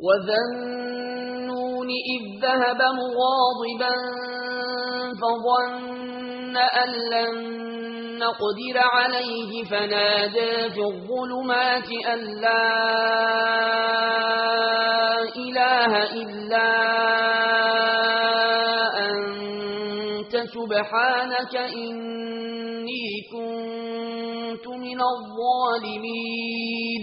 وذنون إذ ذهب مغاضبا فظن أن لن نقدر عليه فنادى في الظلمات أن لا إله إلا أنت سبحانك إني كنت من الظالمين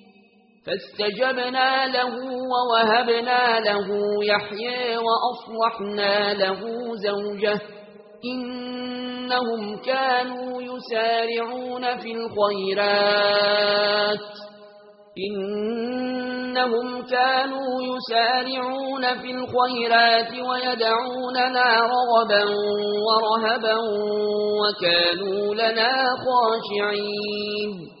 فاستجبنا له ووهبنا له يحيى وأصلحنا له زوجه. إنهم كانوا يسارعون في الخيرات. إنهم كانوا يسارعون في الخيرات ويدعوننا رغبا ورهبا وكانوا لنا خاشعين.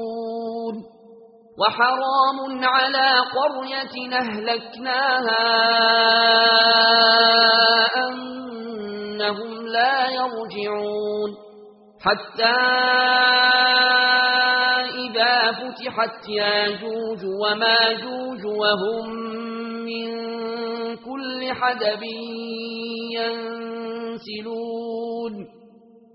وحرام على قرية أهلكناها أنهم لا يرجعون. حتى إذا فتحت يا جوج وما جوج وهم من كل حدب ينسلون.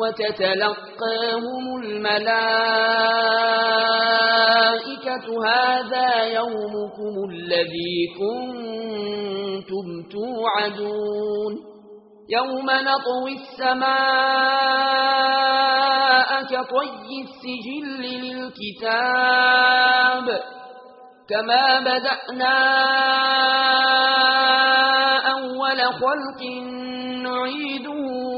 وتتلقاهم الملائكة هذا يومكم الذي كنتم توعدون. يوم نطوي السماء كطي السجل للكتاب كما بدأنا أول خلق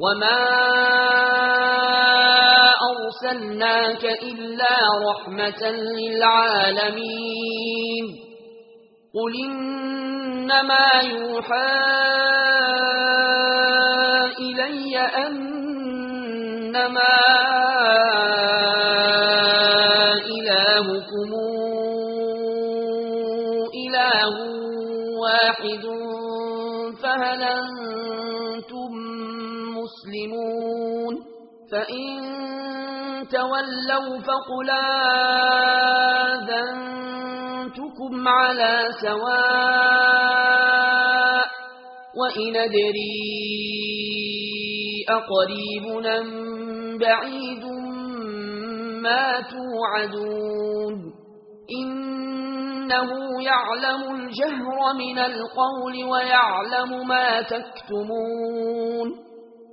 وما أرسلناك إلا رحمة للعالمين قل إنما يوحى إلي أنما مسلمون فإن تولوا فقلا ذنتكم على سواء وإن أدري أقريبنا بعيد ما توعدون. إنه يعلم الجهر من القول ويعلم ما تكتمون.